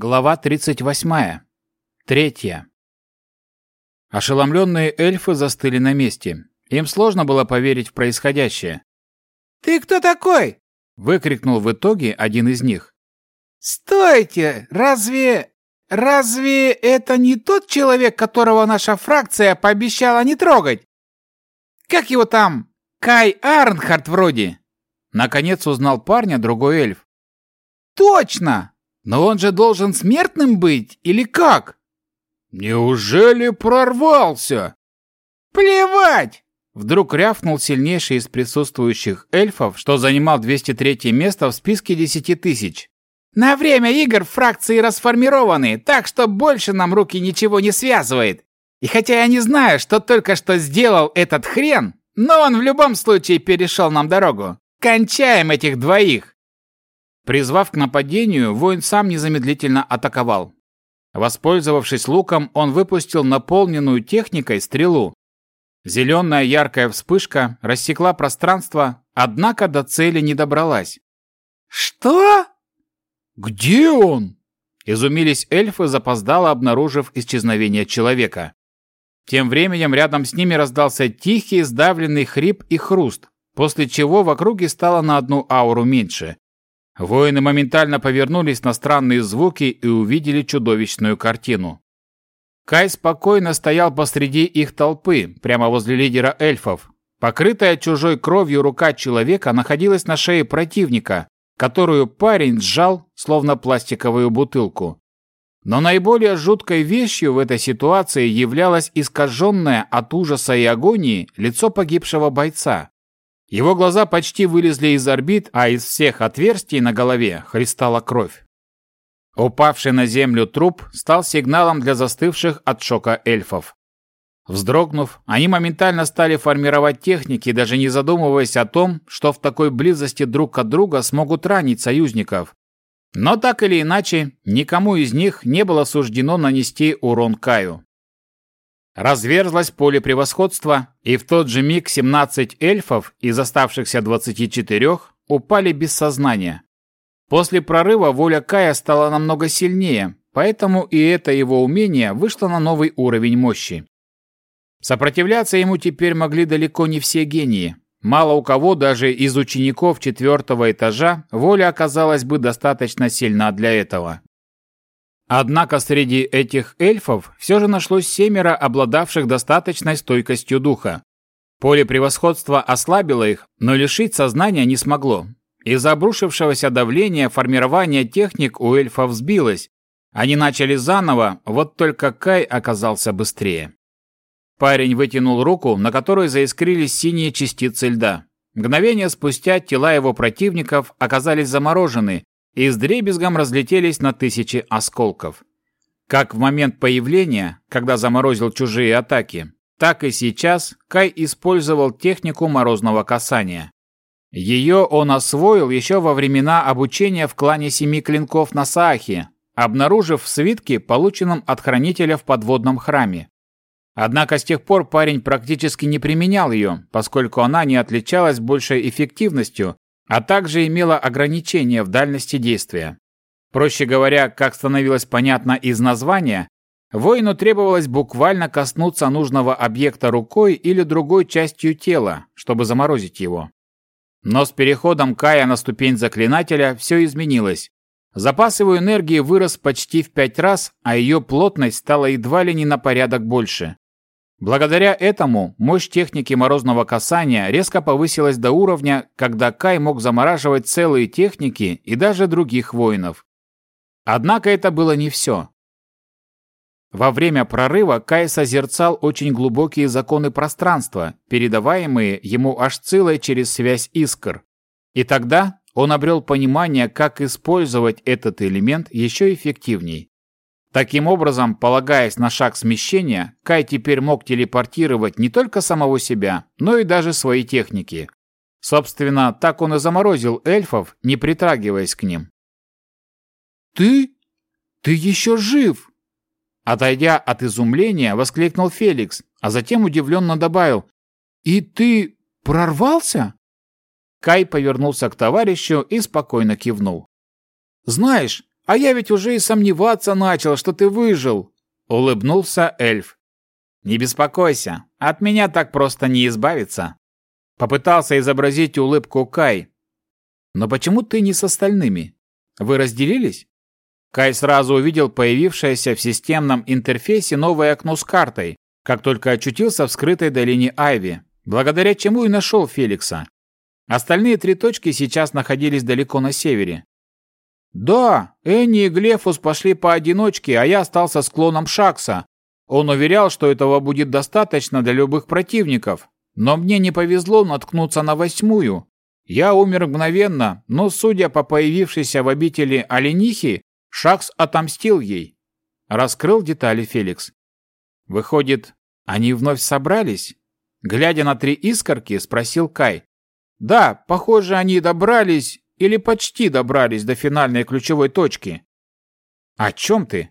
Глава 38. Третья. Ошеломленные эльфы застыли на месте. Им сложно было поверить в происходящее. «Ты кто такой?» — выкрикнул в итоге один из них. «Стойте! Разве... разве это не тот человек, которого наша фракция пообещала не трогать? Как его там? Кай Арнхард вроде?» Наконец узнал парня другой эльф. «Точно! Но он же должен смертным быть, или как?» «Неужели прорвался?» «Плевать!» Вдруг рявкнул сильнейший из присутствующих эльфов, что занимал 203 место в списке 10 тысяч. «На время игр фракции расформированы, так что больше нам руки ничего не связывает. И хотя я не знаю, что только что сделал этот хрен, но он в любом случае перешел нам дорогу. Кончаем этих двоих!» Призвав к нападению, воин сам незамедлительно атаковал. Воспользовавшись луком, он выпустил наполненную техникой стрелу. Зеленая яркая вспышка рассекла пространство, однако до цели не добралась. «Что?» «Где он?» Изумились эльфы, запоздало обнаружив исчезновение человека. Тем временем рядом с ними раздался тихий, сдавленный хрип и хруст, после чего в округе стало на одну ауру меньше. Воины моментально повернулись на странные звуки и увидели чудовищную картину. Кай спокойно стоял посреди их толпы, прямо возле лидера эльфов. Покрытая чужой кровью рука человека находилась на шее противника, которую парень сжал, словно пластиковую бутылку. Но наиболее жуткой вещью в этой ситуации являлось искаженное от ужаса и агонии лицо погибшего бойца. Его глаза почти вылезли из орбит, а из всех отверстий на голове хлестала кровь. Упавший на землю труп стал сигналом для застывших от шока эльфов. Вздрогнув, они моментально стали формировать техники, даже не задумываясь о том, что в такой близости друг от друга смогут ранить союзников. Но так или иначе, никому из них не было суждено нанести урон Каю. Разверзлось поле превосходства, и в тот же миг 17 эльфов из оставшихся 24 упали без сознания. После прорыва воля Кая стала намного сильнее, поэтому и это его умение вышло на новый уровень мощи. Сопротивляться ему теперь могли далеко не все гении. Мало у кого даже из учеников четвертого этажа воля оказалась бы достаточно сильна для этого. Однако среди этих эльфов все же нашлось семеро обладавших достаточной стойкостью духа. Поле превосходства ослабило их, но лишить сознания не смогло. Из-за обрушившегося давления формирование техник у эльфов сбилось. Они начали заново, вот только Кай оказался быстрее. Парень вытянул руку, на которой заискрились синие частицы льда. Мгновение спустя тела его противников оказались заморожены, и с дребезгом разлетелись на тысячи осколков. Как в момент появления, когда заморозил чужие атаки, так и сейчас Кай использовал технику морозного касания. Ее он освоил еще во времена обучения в клане Семи Клинков на Саахе, обнаружив в свитке, полученном от хранителя в подводном храме. Однако с тех пор парень практически не применял ее, поскольку она не отличалась большей эффективностью а также имела ограничения в дальности действия. Проще говоря, как становилось понятно из названия, воину требовалось буквально коснуться нужного объекта рукой или другой частью тела, чтобы заморозить его. Но с переходом Кая на ступень заклинателя все изменилось. Запас его энергии вырос почти в пять раз, а ее плотность стала едва ли не на порядок больше. Благодаря этому мощь техники морозного касания резко повысилась до уровня, когда Кай мог замораживать целые техники и даже других воинов. Однако это было не все. Во время прорыва Кай созерцал очень глубокие законы пространства, передаваемые ему аж целой через связь искр. И тогда он обрел понимание, как использовать этот элемент еще эффективней. Таким образом, полагаясь на шаг смещения, Кай теперь мог телепортировать не только самого себя, но и даже свои техники. Собственно, так он и заморозил эльфов, не притрагиваясь к ним. «Ты? Ты еще жив?» Отойдя от изумления, воскликнул Феликс, а затем удивленно добавил. «И ты прорвался?» Кай повернулся к товарищу и спокойно кивнул. «Знаешь, А я ведь уже и сомневаться начал, что ты выжил!» Улыбнулся эльф. «Не беспокойся, от меня так просто не избавиться!» Попытался изобразить улыбку Кай. «Но почему ты не с остальными? Вы разделились?» Кай сразу увидел появившееся в системном интерфейсе новое окно с картой, как только очутился в скрытой долине Айви, благодаря чему и нашел Феликса. Остальные три точки сейчас находились далеко на севере. «Да, Энни и Глефус пошли поодиночке, а я остался с клоном Шакса. Он уверял, что этого будет достаточно для любых противников, но мне не повезло наткнуться на восьмую. Я умер мгновенно, но, судя по появившейся в обители оленихи, Шакс отомстил ей. Раскрыл детали Феликс. Выходит, они вновь собрались? Глядя на три искорки, спросил Кай. Да, похоже, они добрались или почти добрались до финальной ключевой точки. О чем ты?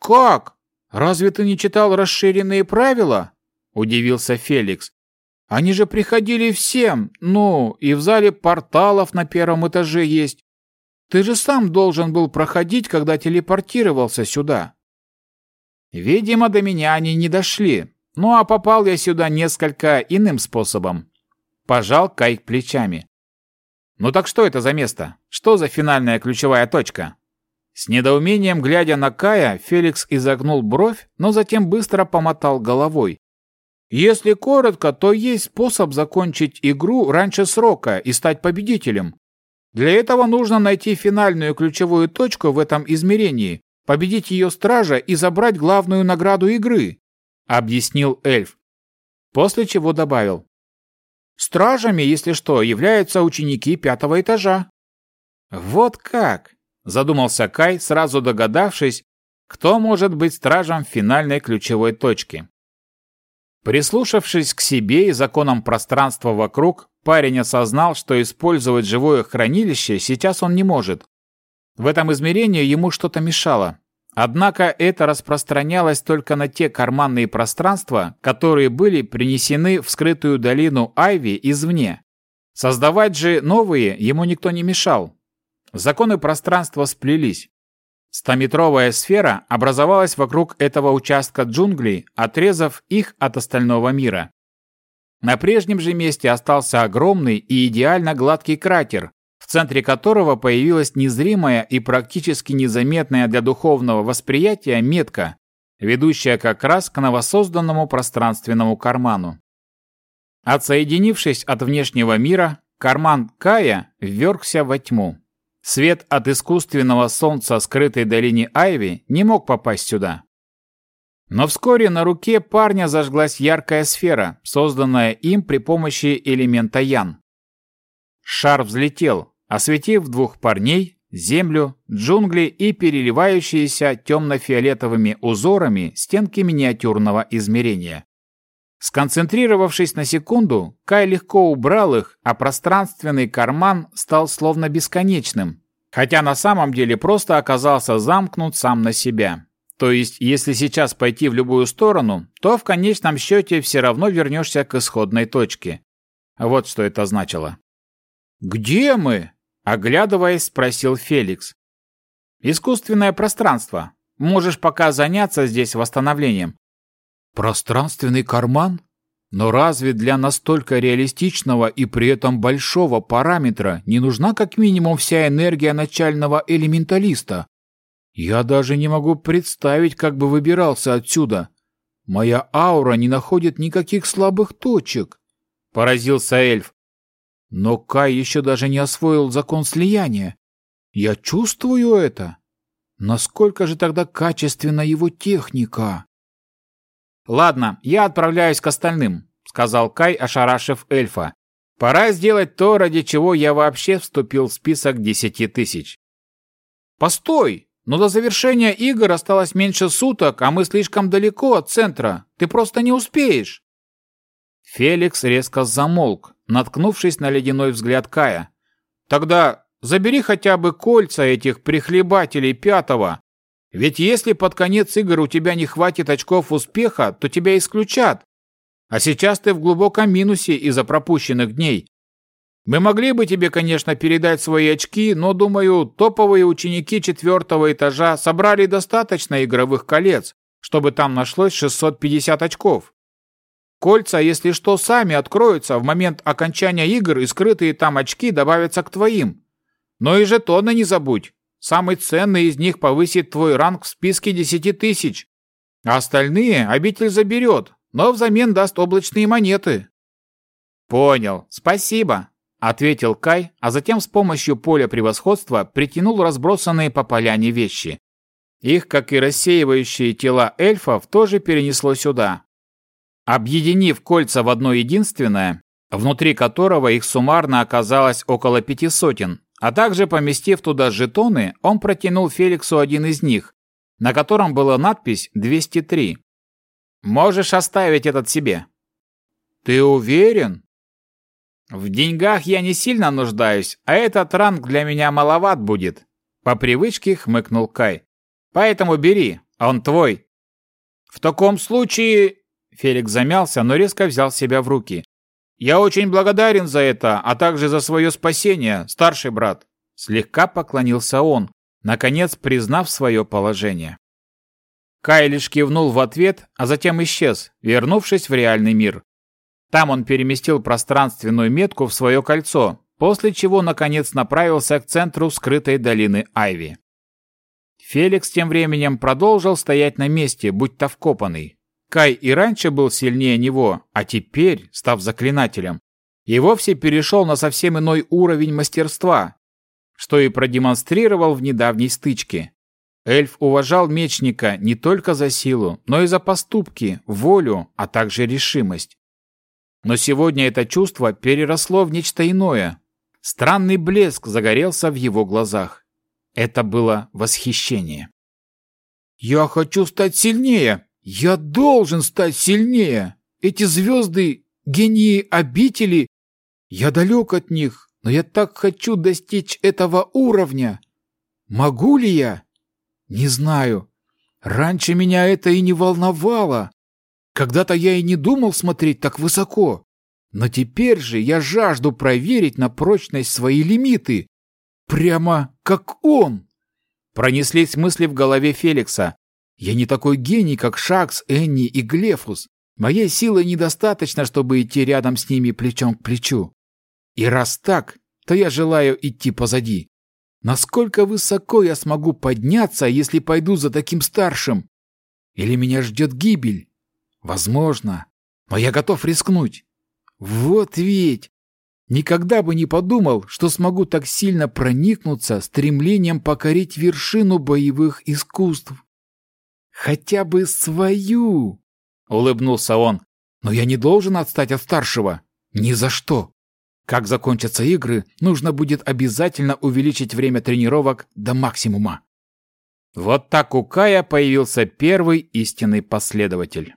Как? Разве ты не читал расширенные правила? Удивился Феликс. Они же приходили всем, ну, и в зале порталов на первом этаже есть. Ты же сам должен был проходить, когда телепортировался сюда. Видимо, до меня они не дошли. Ну а попал я сюда несколько иным способом. Пожал Кайк плечами. Ну так что это за место? Что за финальная ключевая точка? С недоумением глядя на Кая, Феликс изогнул бровь, но затем быстро помотал головой. Если коротко, то есть способ закончить игру раньше срока и стать победителем. Для этого нужно найти финальную ключевую точку в этом измерении, победить ее стража и забрать главную награду игры, объяснил эльф. После чего добавил. Стражами, если что, являются ученики пятого этажа. Вот как, задумался Кай, сразу догадавшись, кто может быть стражем финальной ключевой точки. Прислушавшись к себе и законам пространства вокруг, парень осознал, что использовать живое хранилище сейчас он не может. В этом измерении ему что-то мешало. Однако это распространялось только на те карманные пространства, которые были принесены в скрытую долину Айви извне. Создавать же новые ему никто не мешал. Законы пространства сплелись. Стометровая сфера образовалась вокруг этого участка джунглей, отрезав их от остального мира. На прежнем же месте остался огромный и идеально гладкий кратер, центре которого появилась незримая и практически незаметная для духовного восприятия метка, ведущая как раз к новосозданному пространственному карману. Отсоединившись от внешнего мира, карман Кая ввергся во тьму. Свет от искусственного солнца скрытой долине Айви не мог попасть сюда. Но вскоре на руке парня зажглась яркая сфера, созданная им при помощи элемента Ян. Шар взлетел, осветив двух парней, землю, джунгли и переливающиеся темно-фиолетовыми узорами стенки миниатюрного измерения. Сконцентрировавшись на секунду, Кай легко убрал их, а пространственный карман стал словно бесконечным, хотя на самом деле просто оказался замкнут сам на себя. То есть, если сейчас пойти в любую сторону, то в конечном счете все равно вернешься к исходной точке. Вот что это значило. «Где мы?» – оглядываясь, спросил Феликс. «Искусственное пространство. Можешь пока заняться здесь восстановлением. Пространственный карман? Но разве для настолько реалистичного и при этом большого параметра не нужна как минимум вся энергия начального элементалиста? Я даже не могу представить, как бы выбирался отсюда. Моя аура не находит никаких слабых точек. Поразился эльф. Но Кай еще даже не освоил закон слияния. Я чувствую это. Насколько же тогда качественна его техника? «Ладно, я отправляюсь к остальным», — сказал Кай, ошарашив эльфа. «Пора сделать то, ради чего я вообще вступил в список десяти тысяч». «Постой! Но до завершения игр осталось меньше суток, а мы слишком далеко от центра. Ты просто не успеешь!» Феликс резко замолк, наткнувшись на ледяной взгляд Кая. «Тогда забери хотя бы кольца этих прихлебателей пятого, ведь если под конец игр у тебя не хватит очков успеха, то тебя исключат. А сейчас ты в глубоком минусе из-за пропущенных дней. Мы могли бы тебе, конечно, передать свои очки, но, думаю, топовые ученики четвертого этажа собрали достаточно игровых колец, чтобы там нашлось 650 очков. Кольца, если что, сами откроются в момент окончания игр, и скрытые там очки добавятся к твоим. Но и жетоны не забудь. Самый ценный из них повысит твой ранг в списке 10 тысяч. А остальные обитель заберет, но взамен даст облачные монеты. Понял, спасибо, ответил Кай, а затем с помощью поля превосходства притянул разбросанные по поляне вещи. Их, как и рассеивающие тела эльфов, тоже перенесло сюда. Объединив кольца в одно единственное, внутри которого их суммарно оказалось около пяти сотен, а также поместив туда жетоны, он протянул Феликсу один из них, на котором была надпись 203. «Можешь оставить этот себе». «Ты уверен?» «В деньгах я не сильно нуждаюсь, а этот ранг для меня маловат будет», по привычке хмыкнул Кай. «Поэтому бери, он твой». «В таком случае...» Феликс замялся, но резко взял себя в руки. «Я очень благодарен за это, а также за свое спасение, старший брат!» Слегка поклонился он, наконец признав свое положение. Кай лишь кивнул в ответ, а затем исчез, вернувшись в реальный мир. Там он переместил пространственную метку в свое кольцо, после чего наконец направился к центру скрытой долины Айви. Феликс тем временем продолжил стоять на месте, будь-то вкопанный. Кай и раньше был сильнее него, а теперь, став заклинателем, и вовсе перешел на совсем иной уровень мастерства, что и продемонстрировал в недавней стычке. Эльф уважал мечника не только за силу, но и за поступки, волю, а также решимость. Но сегодня это чувство переросло в нечто иное. Странный блеск загорелся в его глазах. Это было восхищение. «Я хочу стать сильнее!» Я должен стать сильнее. Эти звезды — гении обители. Я далек от них, но я так хочу достичь этого уровня. Могу ли я? Не знаю. Раньше меня это и не волновало. Когда-то я и не думал смотреть так высоко. Но теперь же я жажду проверить на прочность свои лимиты. Прямо как он. Пронеслись мысли в голове Феликса. Я не такой гений, как Шакс, Энни и Глефус. Моей силы недостаточно, чтобы идти рядом с ними плечом к плечу. И раз так, то я желаю идти позади. Насколько высоко я смогу подняться, если пойду за таким старшим? Или меня ждет гибель? Возможно. Но я готов рискнуть. Вот ведь! Никогда бы не подумал, что смогу так сильно проникнуться стремлением покорить вершину боевых искусств. Хотя бы свою!» — улыбнулся он. «Но я не должен отстать от старшего. Ни за что. Как закончатся игры, нужно будет обязательно увеличить время тренировок до максимума». Вот так у Кая появился первый истинный последователь.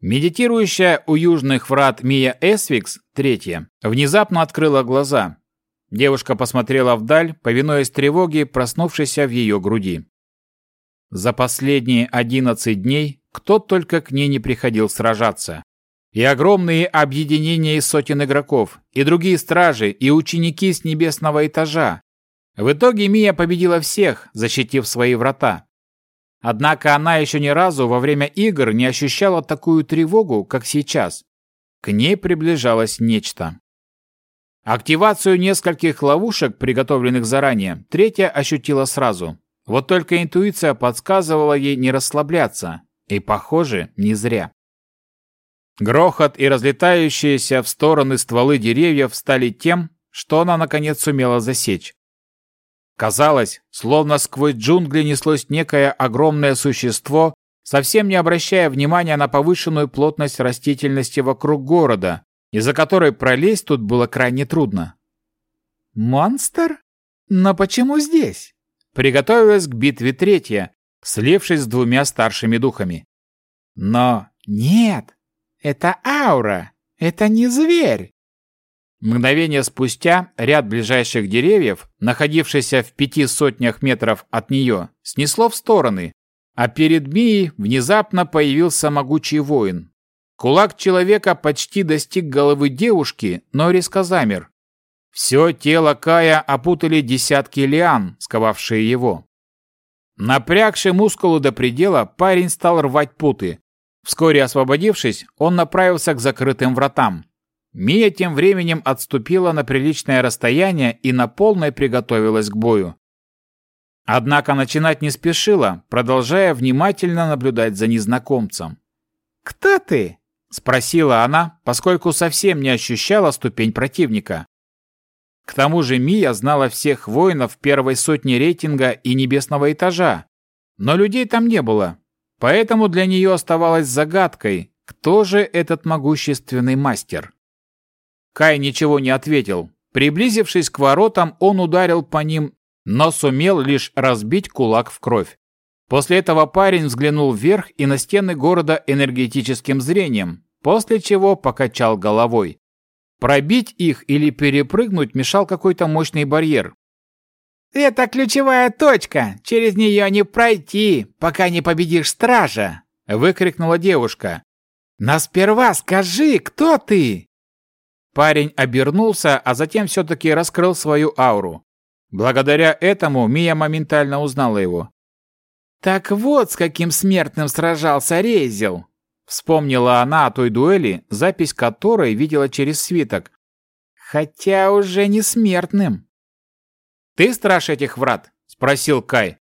Медитирующая у южных врат Мия Эсвикс, третья, внезапно открыла глаза. Девушка посмотрела вдаль, повинуясь тревоге, проснувшейся в ее груди. За последние 11 дней кто только к ней не приходил сражаться. И огромные объединения из сотен игроков, и другие стражи, и ученики с небесного этажа. В итоге Мия победила всех, защитив свои врата. Однако она еще ни разу во время игр не ощущала такую тревогу, как сейчас. К ней приближалось нечто. Активацию нескольких ловушек, приготовленных заранее, третья ощутила сразу. Вот только интуиция подсказывала ей не расслабляться, и, похоже, не зря. Грохот и разлетающиеся в стороны стволы деревьев стали тем, что она наконец сумела засечь. Казалось, словно сквозь джунгли неслось некое огромное существо, совсем не обращая внимания на повышенную плотность растительности вокруг города, из-за которой пролезть тут было крайне трудно. «Монстр? Но почему здесь?» Приготовилась к битве третья, слившись с двумя старшими духами. Но нет, это аура, это не зверь. Мгновение спустя ряд ближайших деревьев, находившийся в пяти сотнях метров от нее, снесло в стороны, а перед Мией внезапно появился могучий воин. Кулак человека почти достиг головы девушки, но резко замер. Все тело Кая опутали десятки лиан, сковавшие его. Напрягший мускулу до предела, парень стал рвать путы. Вскоре освободившись, он направился к закрытым вратам. Мия тем временем отступила на приличное расстояние и на полной приготовилась к бою. Однако начинать не спешила, продолжая внимательно наблюдать за незнакомцем. «Кто ты?» – спросила она, поскольку совсем не ощущала ступень противника. К тому же Мия знала всех воинов первой сотни рейтинга и небесного этажа, но людей там не было, поэтому для нее оставалось загадкой, кто же этот могущественный мастер. Кай ничего не ответил. Приблизившись к воротам, он ударил по ним, но сумел лишь разбить кулак в кровь. После этого парень взглянул вверх и на стены города энергетическим зрением, после чего покачал головой. Пробить их или перепрыгнуть мешал какой-то мощный барьер. «Это ключевая точка! Через нее не пройти, пока не победишь стража!» — выкрикнула девушка. «Но сперва скажи, кто ты?» Парень обернулся, а затем все-таки раскрыл свою ауру. Благодаря этому Мия моментально узнала его. «Так вот, с каким смертным сражался Рейзел!» Вспомнила она о той дуэли, запись которой видела через свиток. «Хотя уже не смертным». «Ты страж этих врат?» – спросил Кай.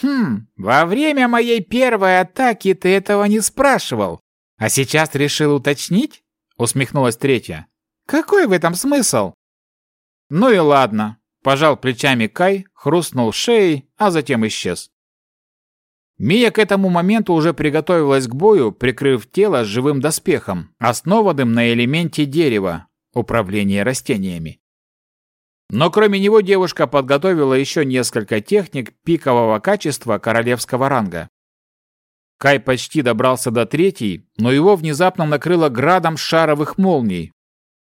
«Хм, во время моей первой атаки ты этого не спрашивал, а сейчас решил уточнить?» – усмехнулась третья. Какой в этом смысл? Ну и ладно, пожал плечами Кай, хрустнул шеей, а затем исчез. Мия к этому моменту уже приготовилась к бою, прикрыв тело живым доспехом, основанным на элементе дерева, управления растениями. Но кроме него девушка подготовила еще несколько техник пикового качества королевского ранга. Кай почти добрался до третьей, но его внезапно накрыло градом шаровых молний,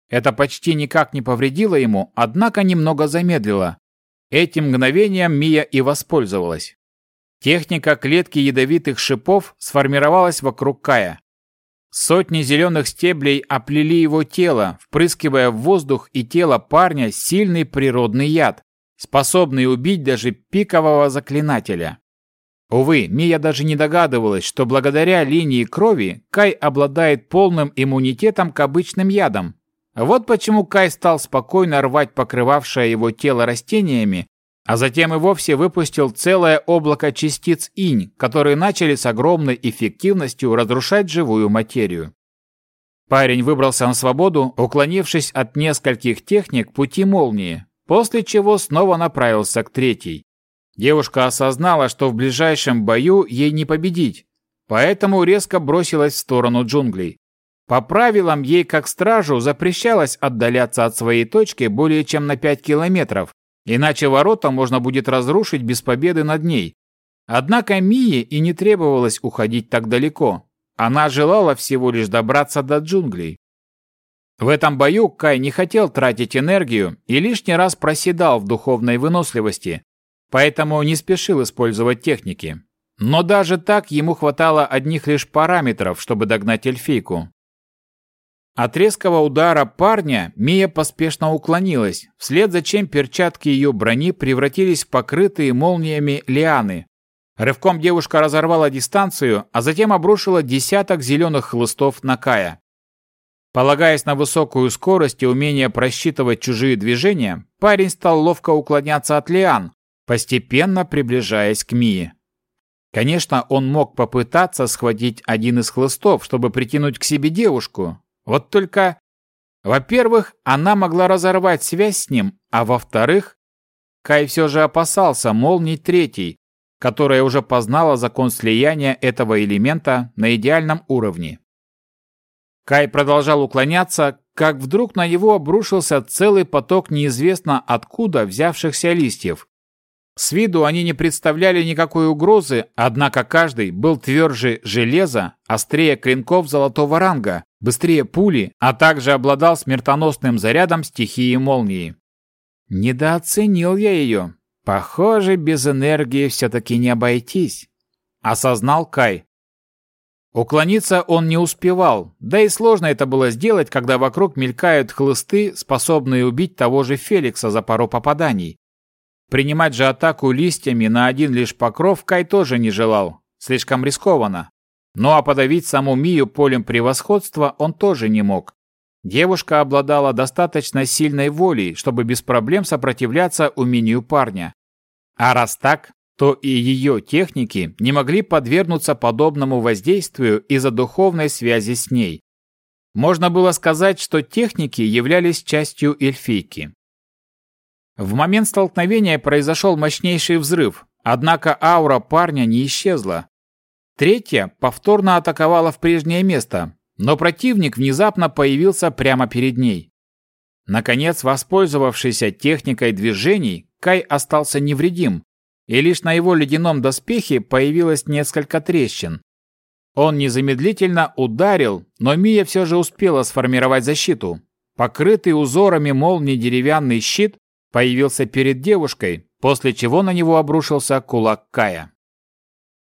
это почти никак не повредило ему, однако немного замедлило. Этим мгновением Мия и воспользовалась. Техника клетки ядовитых шипов сформировалась вокруг Кая. Сотни зеленых стеблей оплели его тело, впрыскивая в воздух и тело парня сильный природный яд, способный убить даже пикового заклинателя. Увы, Мия даже не догадывалась, что благодаря линии крови Кай обладает полным иммунитетом к обычным ядам, вот почему Кай стал спокойно рвать покрывавшее его тело растениями, а затем и вовсе выпустил целое облако частиц инь, которые начали с огромной эффективностью разрушать живую материю. Парень выбрался на свободу, уклонившись от нескольких техник пути молнии, после чего снова направился к третьей. Девушка осознала, что в ближайшем бою ей не победить, поэтому резко бросилась в сторону джунглей. По правилам, ей как стражу запрещалось отдаляться от своей точки более чем на 5 километров, иначе ворота можно будет разрушить без победы над ней. Однако Мии и не требовалось уходить так далеко. Она желала всего лишь добраться до джунглей. В этом бою Кай не хотел тратить энергию и лишний раз проседал в духовной выносливости, поэтому не спешил использовать техники. Но даже так ему хватало одних лишь параметров, чтобы догнать эльфийку. От резкого удара парня Мия поспешно уклонилась, вслед за чем перчатки ее брони превратились в покрытые молниями лианы. Рывком девушка разорвала дистанцию, а затем обрушила десяток зеленых хлыстов на Кая. Полагаясь на высокую скорость и умение просчитывать чужие движения, парень стал ловко уклоняться от лиан, постепенно приближаясь к Мии. Конечно, он мог попытаться схватить один из хлыстов, чтобы притянуть к себе девушку, вот только, во-первых, она могла разорвать связь с ним, а во-вторых, Кай все же опасался молний третий, которая уже познала закон слияния этого элемента на идеальном уровне. Кай продолжал уклоняться, как вдруг на него обрушился целый поток неизвестно откуда взявшихся листьев. С виду они не представляли никакой угрозы, однако каждый был тверже железа, острее клинков золотого ранга, быстрее пули, а также обладал смертоносным зарядом стихии молнии. Недооценил я ее. Похоже, без энергии все-таки не обойтись. Осознал Кай. Уклониться он не успевал, да и сложно это было сделать, когда вокруг мелькают хлысты, способные убить того же Феликса за пару попаданий. Принимать же атаку листьями на один лишь покров Кай тоже не желал, слишком рискованно. Ну а подавить саму Мию полем превосходства он тоже не мог. Девушка обладала достаточно сильной волей, чтобы без проблем сопротивляться умению парня. А раз так, то и ее техники не могли подвергнуться подобному воздействию из-за духовной связи с ней. Можно было сказать, что техники являлись частью эльфийки. В момент столкновения произошел мощнейший взрыв, однако аура парня не исчезла. Третья повторно атаковала в прежнее место, но противник внезапно появился прямо перед ней. Наконец, воспользовавшийся техникой движений, Кай остался невредим, и лишь на его ледяном доспехе появилось несколько трещин. Он незамедлительно ударил, но Мия все же успела сформировать защиту. Покрытый узорами молний деревянный щит появился перед девушкой, после чего на него обрушился кулак Кая.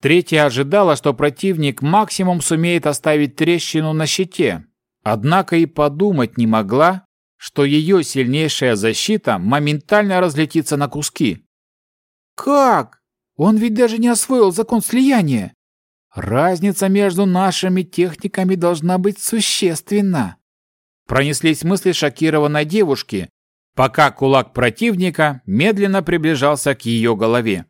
Третья ожидала, что противник максимум сумеет оставить трещину на щите, однако и подумать не могла, что ее сильнейшая защита моментально разлетится на куски. Как? Он ведь даже не освоил закон слияния. Разница между нашими техниками должна быть существенна. Пронеслись мысли шокированной девушки, пока кулак противника медленно приближался к ее голове.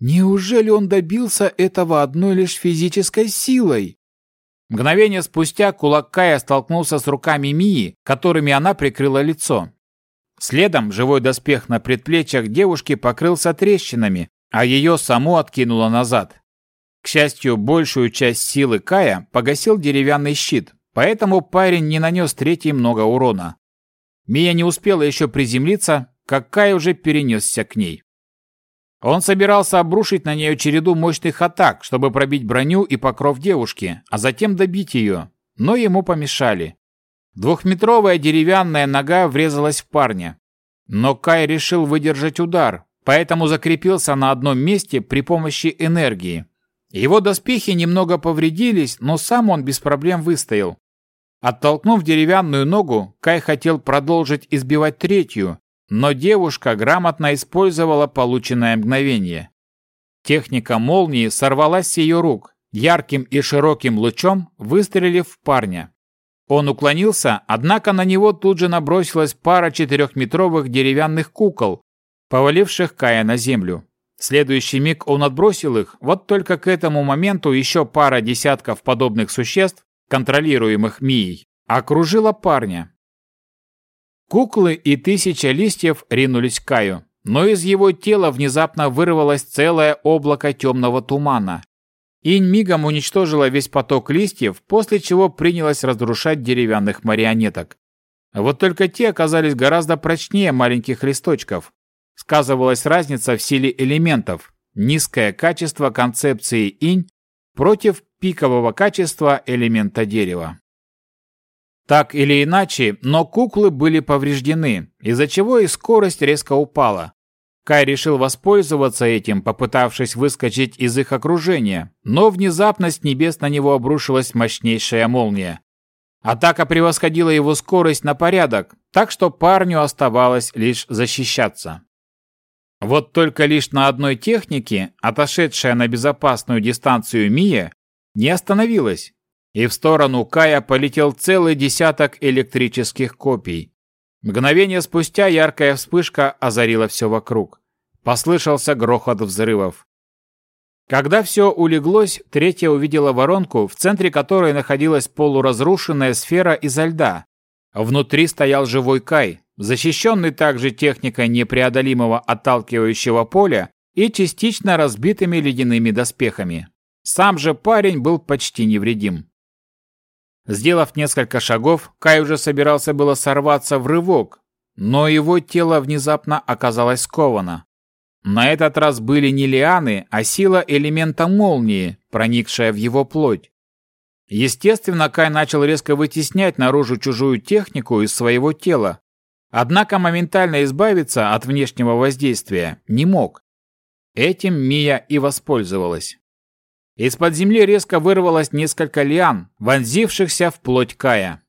Неужели он добился этого одной лишь физической силой? Мгновение спустя кулак Кая столкнулся с руками Мии, которыми она прикрыла лицо. Следом живой доспех на предплечьях девушки покрылся трещинами, а ее саму откинуло назад. К счастью, большую часть силы Кая погасил деревянный щит, поэтому парень не нанес третьей много урона. Мия не успела еще приземлиться, как Кай уже перенесся к ней. Он собирался обрушить на нее череду мощных атак, чтобы пробить броню и покров девушки, а затем добить ее, но ему помешали. Двухметровая деревянная нога врезалась в парня. Но Кай решил выдержать удар, поэтому закрепился на одном месте при помощи энергии. Его доспехи немного повредились, но сам он без проблем выстоял. Оттолкнув деревянную ногу, Кай хотел продолжить избивать третью, но девушка грамотно использовала полученное мгновение. Техника молнии сорвалась с ее рук, ярким и широким лучом выстрелив в парня. Он уклонился, однако на него тут же набросилась пара четырехметровых деревянных кукол, поваливших Кая на землю. Следующий миг он отбросил их, вот только к этому моменту еще пара десятков подобных существ, контролируемых Мией, окружила парня. Куклы и тысяча листьев ринулись к Каю, но из его тела внезапно вырвалось целое облако темного тумана. Инь мигом уничтожила весь поток листьев, после чего принялась разрушать деревянных марионеток. Вот только те оказались гораздо прочнее маленьких листочков. Сказывалась разница в силе элементов, низкое качество концепции инь против пикового качества элемента дерева. Так или иначе, но куклы были повреждены, из-за чего и скорость резко упала. Кай решил воспользоваться этим, попытавшись выскочить из их окружения, но внезапно с небес на него обрушилась мощнейшая молния. Атака превосходила его скорость на порядок, так что парню оставалось лишь защищаться. Вот только лишь на одной технике, отошедшая на безопасную дистанцию Мия, не остановилась, и в сторону Кая полетел целый десяток электрических копий. Мгновение спустя яркая вспышка озарила все вокруг. Послышался грохот взрывов. Когда все улеглось, третья увидела воронку, в центре которой находилась полуразрушенная сфера изо льда. Внутри стоял живой Кай, защищенный также техникой непреодолимого отталкивающего поля и частично разбитыми ледяными доспехами. Сам же парень был почти невредим. Сделав несколько шагов, Кай уже собирался было сорваться в рывок, но его тело внезапно оказалось сковано. На этот раз были не лианы, а сила элемента молнии, проникшая в его плоть. Естественно, Кай начал резко вытеснять наружу чужую технику из своего тела. Однако моментально избавиться от внешнего воздействия не мог. Этим Мия и воспользовалась. Из-под земли резко вырвалось несколько лиан, вонзившихся в плоть Кая.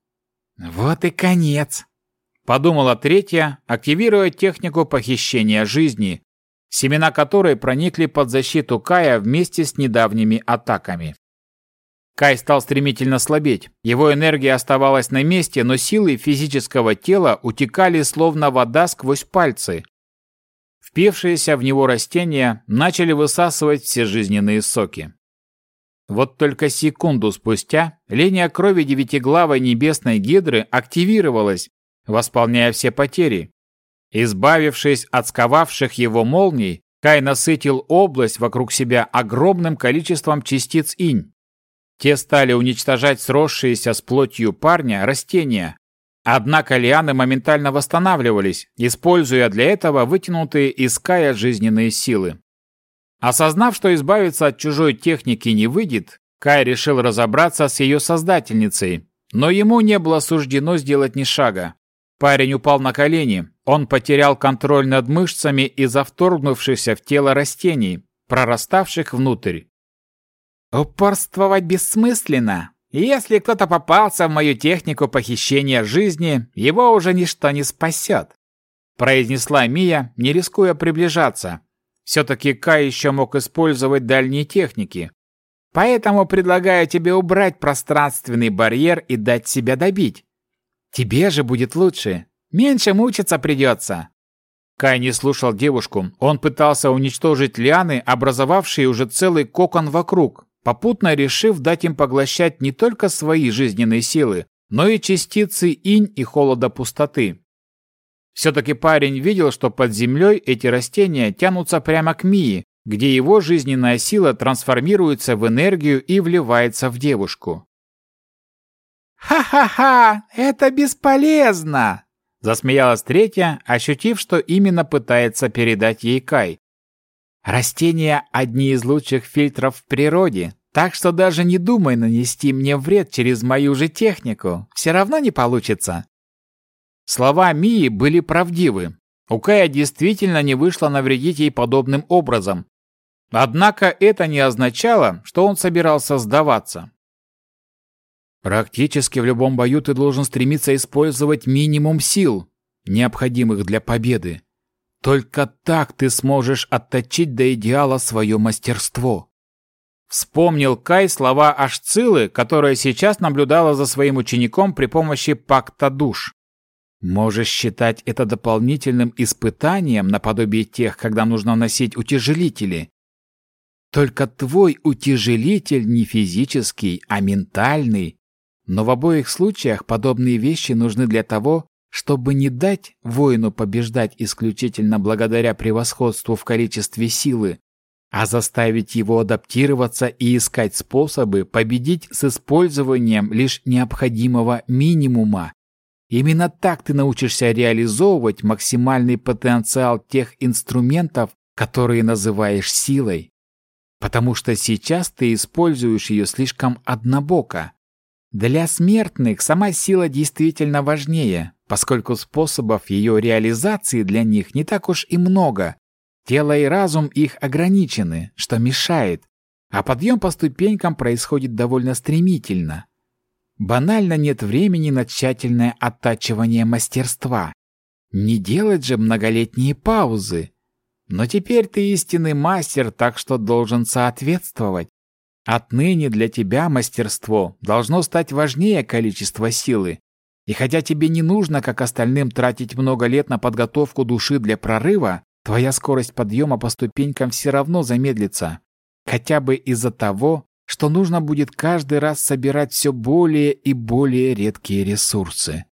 «Вот и конец», — подумала третья, активируя технику похищения жизни, семена которой проникли под защиту Кая вместе с недавними атаками. Кай стал стремительно слабеть. Его энергия оставалась на месте, но силы физического тела утекали словно вода сквозь пальцы. Впившиеся в него растения начали высасывать все жизненные соки. Вот только секунду спустя линия крови девятиглавой небесной гидры активировалась, восполняя все потери. Избавившись от сковавших его молний, Кай насытил область вокруг себя огромным количеством частиц инь. Те стали уничтожать сросшиеся с плотью парня растения. Однако лианы моментально восстанавливались, используя для этого вытянутые из Кая жизненные силы. Осознав, что избавиться от чужой техники не выйдет, Кай решил разобраться с ее создательницей, но ему не было суждено сделать ни шага. Парень упал на колени, он потерял контроль над мышцами из-за вторгнувшихся в тело растений, прораставших внутрь. «Упорствовать бессмысленно. Если кто-то попался в мою технику похищения жизни, его уже ничто не спасет», произнесла Мия, не рискуя приближаться. Все-таки Кай еще мог использовать дальние техники. Поэтому предлагаю тебе убрать пространственный барьер и дать себя добить. Тебе же будет лучше. Меньше мучиться придется. Кай не слушал девушку. Он пытался уничтожить лианы, образовавшие уже целый кокон вокруг, попутно решив дать им поглощать не только свои жизненные силы, но и частицы инь и холода пустоты. Все-таки парень видел, что под землей эти растения тянутся прямо к Мии, где его жизненная сила трансформируется в энергию и вливается в девушку. «Ха-ха-ха! Это бесполезно!» Засмеялась третья, ощутив, что именно пытается передать ей Кай. «Растения – одни из лучших фильтров в природе, так что даже не думай нанести мне вред через мою же технику. Все равно не получится». Слова Мии были правдивы. У Кая действительно не вышло навредить ей подобным образом. Однако это не означало, что он собирался сдаваться. Практически в любом бою ты должен стремиться использовать минимум сил, необходимых для победы. Только так ты сможешь отточить до идеала свое мастерство. Вспомнил Кай слова Ашцилы, которая сейчас наблюдала за своим учеником при помощи пакта душ. Можешь считать это дополнительным испытанием наподобие тех, когда нужно носить утяжелители. Только твой утяжелитель не физический, а ментальный, но в обоих случаях подобные вещи нужны для того, чтобы не дать воину побеждать исключительно благодаря превосходству в количестве силы, а заставить его адаптироваться и искать способы победить с использованием лишь необходимого минимума. Именно так ты научишься реализовывать максимальный потенциал тех инструментов, которые называешь силой. Потому что сейчас ты используешь ее слишком однобоко. Для смертных сама сила действительно важнее, поскольку способов ее реализации для них не так уж и много. Тело и разум их ограничены, что мешает, а подъем по ступенькам происходит довольно стремительно. Банально нет времени на тщательное оттачивание мастерства. Не делать же многолетние паузы. Но теперь ты истинный мастер, так что должен соответствовать. Отныне для тебя мастерство должно стать важнее количества силы. И хотя тебе не нужно, как остальным, тратить много лет на подготовку души для прорыва, твоя скорость подъема по ступенькам все равно замедлится. Хотя бы из-за того, что нужно будет каждый раз собирать все более и более редкие ресурсы.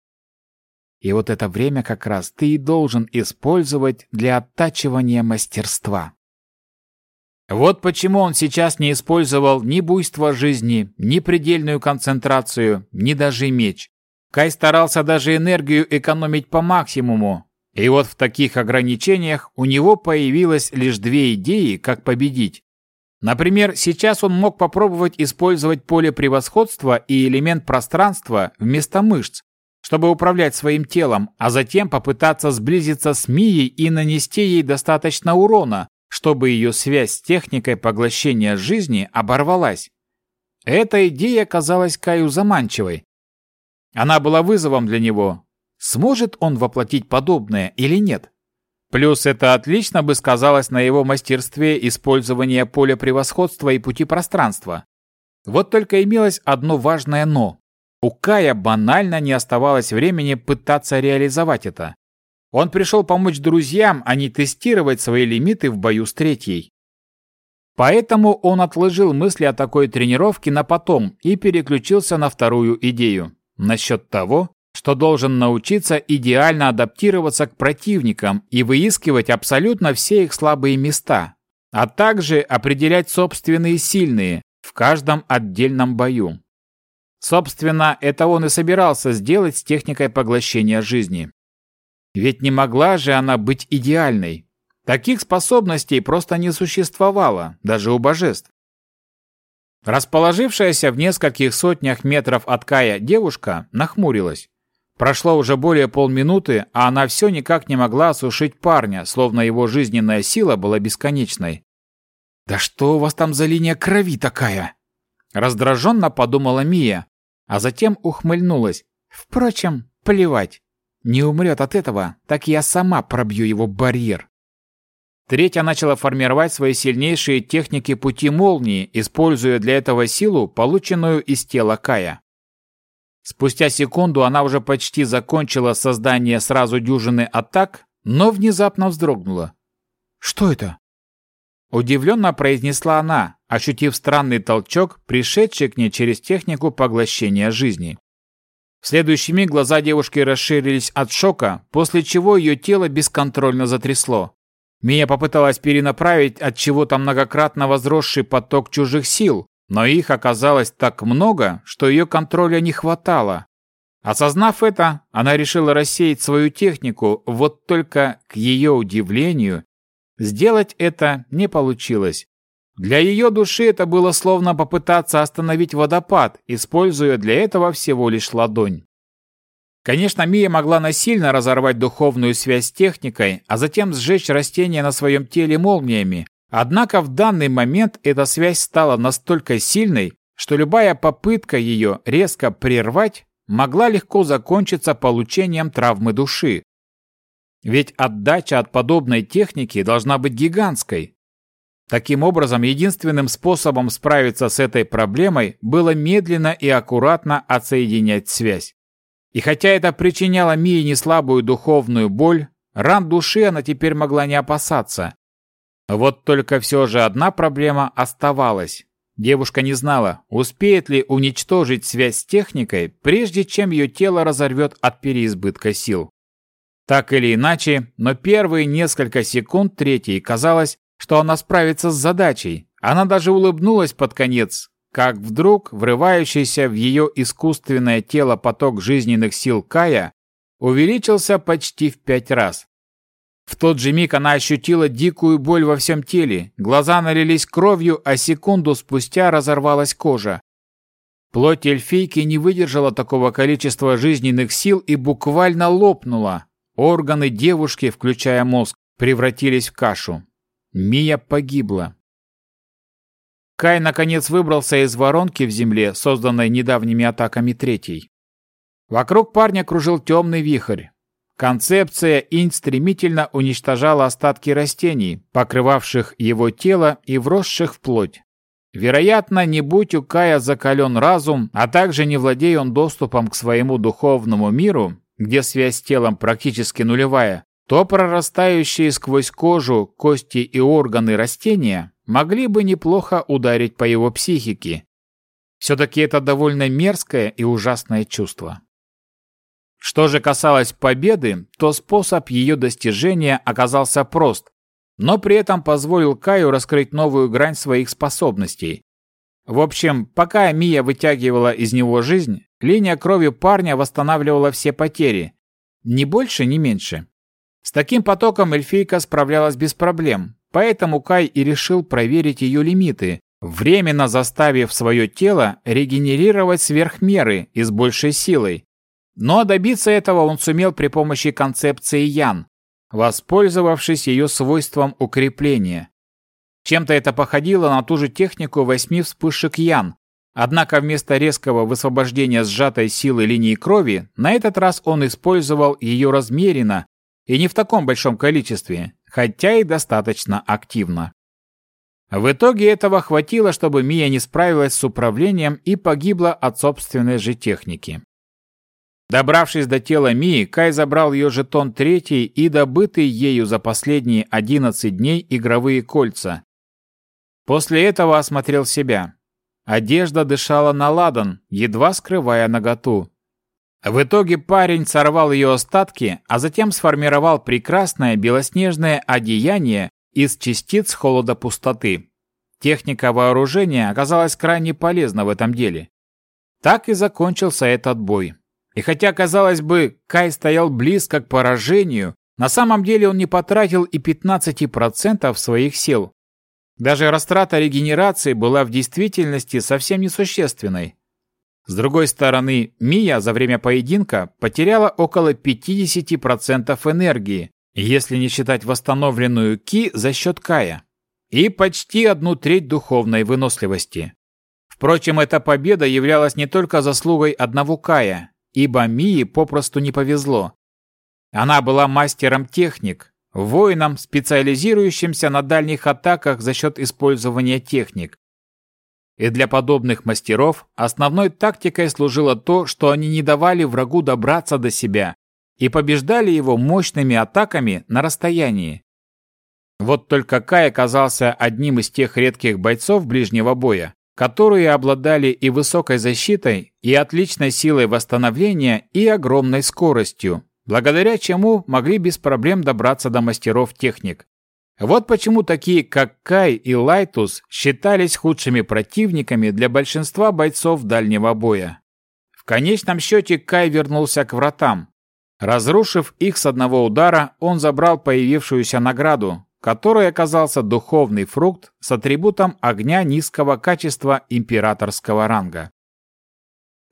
И вот это время как раз ты и должен использовать для оттачивания мастерства. Вот почему он сейчас не использовал ни буйство жизни, ни предельную концентрацию, ни даже меч. Кай старался даже энергию экономить по максимуму. И вот в таких ограничениях у него появилось лишь две идеи, как победить. Например, сейчас он мог попробовать использовать поле превосходства и элемент пространства вместо мышц, чтобы управлять своим телом, а затем попытаться сблизиться с Мией и нанести ей достаточно урона, чтобы ее связь с техникой поглощения жизни оборвалась. Эта идея казалась Каю заманчивой. Она была вызовом для него. Сможет он воплотить подобное или нет? Плюс это отлично бы сказалось на его мастерстве использования поля превосходства и пути пространства. Вот только имелось одно важное «но». У Кая банально не оставалось времени пытаться реализовать это. Он пришел помочь друзьям, а не тестировать свои лимиты в бою с третьей. Поэтому он отложил мысли о такой тренировке на потом и переключился на вторую идею. Насчет того, что должен научиться идеально адаптироваться к противникам и выискивать абсолютно все их слабые места, а также определять собственные сильные в каждом отдельном бою. Собственно, это он и собирался сделать с техникой поглощения жизни. Ведь не могла же она быть идеальной. Таких способностей просто не существовало, даже у божеств. Расположившаяся в нескольких сотнях метров от Кая девушка нахмурилась. Прошло уже более полминуты, а она все никак не могла осушить парня, словно его жизненная сила была бесконечной. «Да что у вас там за линия крови такая?» Раздраженно подумала Мия, а затем ухмыльнулась. «Впрочем, плевать. Не умрет от этого, так я сама пробью его барьер. Третья начала формировать свои сильнейшие техники пути молнии, используя для этого силу, полученную из тела Кая. Спустя секунду она уже почти закончила создание сразу дюжины атак, но внезапно вздрогнула. «Что это?» Удивленно произнесла она, ощутив странный толчок, пришедший к ней через технику поглощения жизни. В следующий миг глаза девушки расширились от шока, после чего ее тело бесконтрольно затрясло. Мия попыталась перенаправить от чего-то многократно возросший поток чужих сил, но их оказалось так много, что ее контроля не хватало. Осознав это, она решила рассеять свою технику, вот только, к ее удивлению, сделать это не получилось. Для ее души это было словно попытаться остановить водопад, используя для этого всего лишь ладонь. Конечно, Мия могла насильно разорвать духовную связь с техникой, а затем сжечь растения на своем теле молниями. Однако в данный момент эта связь стала настолько сильной, что любая попытка ее резко прервать могла легко закончиться получением травмы души. Ведь отдача от подобной техники должна быть гигантской, Таким образом, единственным способом справиться с этой проблемой было медленно и аккуратно отсоединять связь. И хотя это причиняло Мии неслабую духовную боль, ран души она теперь могла не опасаться. Вот только все же одна проблема оставалась. Девушка не знала, успеет ли уничтожить связь с техникой, прежде чем ее тело разорвет от переизбытка сил. Так или иначе, но первые несколько секунд третьей, казалось, что она справится с задачей. Она даже улыбнулась под конец, как вдруг врывающийся в ее искусственное тело поток жизненных сил Кая увеличился почти в пять раз. В тот же миг она ощутила дикую боль во всем теле, глаза налились кровью, а секунду спустя разорвалась кожа. Плоть эльфийки не выдержала такого количества жизненных сил и буквально лопнула. Органы девушки, включая мозг, превратились в кашу. Мия погибла. Кай наконец выбрался из воронки в земле, созданной недавними атаками третьей. Вокруг парня кружил темный вихрь. Концепция инь стремительно уничтожала остатки растений, покрывавших его тело и вросших в плоть. Вероятно, не будь у Кая закален разум, а также не владея он доступом к своему духовному миру, где связь с телом практически нулевая, то прорастающие сквозь кожу кости и органы растения могли бы неплохо ударить по его психике. Все-таки это довольно мерзкое и ужасное чувство. Что же касалось победы, то способ ее достижения оказался прост, но при этом позволил Каю раскрыть новую грань своих способностей. В общем, пока Мия вытягивала из него жизнь, линия крови парня восстанавливала все потери. Ни больше, ни меньше. С таким потоком эльфийка справлялась без проблем, поэтому Кай и решил проверить ее лимиты, временно заставив свое тело регенерировать сверх меры и с большей силой. Но добиться этого он сумел при помощи концепции Ян, воспользовавшись ее свойством укрепления. Чем-то это походило на ту же технику восьми вспышек Ян, однако вместо резкого высвобождения сжатой силы линии крови, на этот раз он использовал ее размеренно и не в таком большом количестве, хотя и достаточно активно. В итоге этого хватило, чтобы Мия не справилась с управлением и погибла от собственной же техники. Добравшись до тела Мии, Кай забрал ее жетон третий и добытый ею за последние 11 дней игровые кольца. После этого осмотрел себя. Одежда дышала на ладан, едва скрывая наготу. В итоге парень сорвал ее остатки, а затем сформировал прекрасное белоснежное одеяние из частиц холода пустоты. Техника вооружения оказалась крайне полезна в этом деле. Так и закончился этот бой. И хотя, казалось бы, Кай стоял близко к поражению, на самом деле он не потратил и 15% своих сил. Даже растрата регенерации была в действительности совсем несущественной. С другой стороны, Мия за время поединка потеряла около 50% энергии, если не считать восстановленную Ки за счет Кая, и почти одну треть духовной выносливости. Впрочем, эта победа являлась не только заслугой одного Кая, ибо Мии попросту не повезло. Она была мастером техник, воином, специализирующимся на дальних атаках за счет использования техник. И для подобных мастеров основной тактикой служило то, что они не давали врагу добраться до себя и побеждали его мощными атаками на расстоянии. Вот только Кай оказался одним из тех редких бойцов ближнего боя, которые обладали и высокой защитой, и отличной силой восстановления, и огромной скоростью, благодаря чему могли без проблем добраться до мастеров техник. Вот почему такие, как Кай и Лайтус, считались худшими противниками для большинства бойцов дальнего боя. В конечном счете Кай вернулся к вратам. Разрушив их с одного удара, он забрал появившуюся награду, которой оказался духовный фрукт с атрибутом огня низкого качества императорского ранга.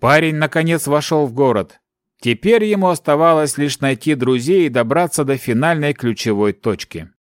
Парень наконец вошел в город. Теперь ему оставалось лишь найти друзей и добраться до финальной ключевой точки.